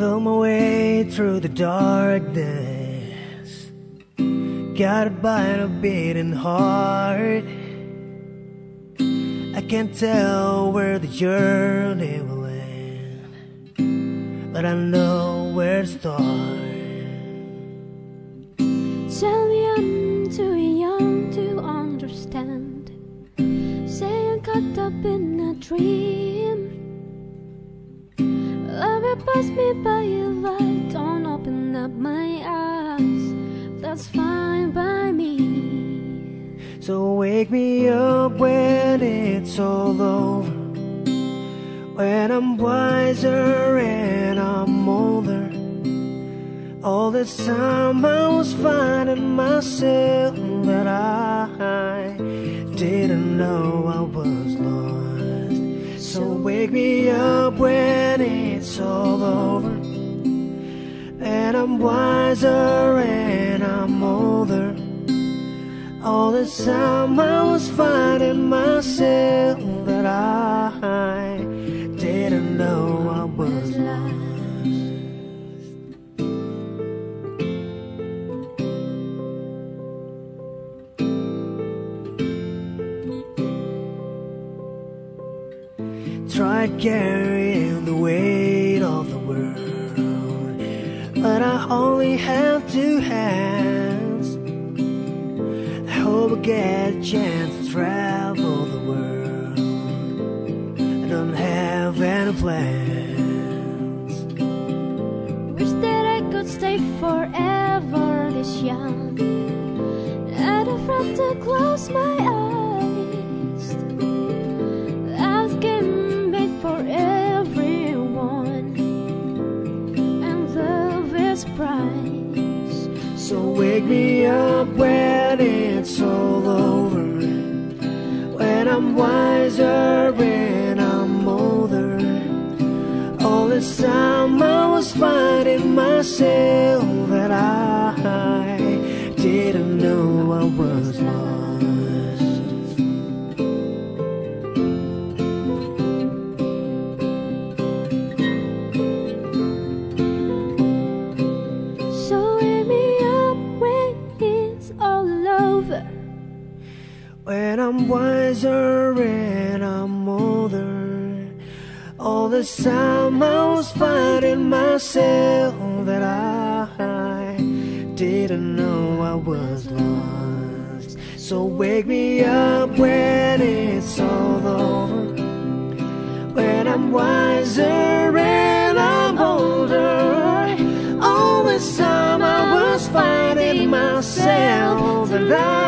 Feel my way through the darkness, guided by a beating heart. I can't tell where the journey will end, but I know where to start. Tell me I'm too young to understand. Say I'm caught up in a dream. Love pass me by if I don't open up my eyes. That's fine by me. So wake me up when it's all over. When I'm wiser and I'm older. All this time I was finding myself that I didn't know I was lost. So wake me up it's all over. And I'm wiser and I'm older. All this time I was finding myself that I didn't know I was lost. Tried carrying the weight two hands. I hope I get a chance to travel the world. I don't have any plans. Wish that I could stay forever this young. I don't to close my eyes. So wake me up when it's all over. When I'm wiser and I'm older. All this time I was fighting myself When I'm wiser and I'm older. All this time I was finding myself that I didn't know I was lost. So wake me up when it's all over. When I'm wiser and I'm older. All this time I was finding myself that I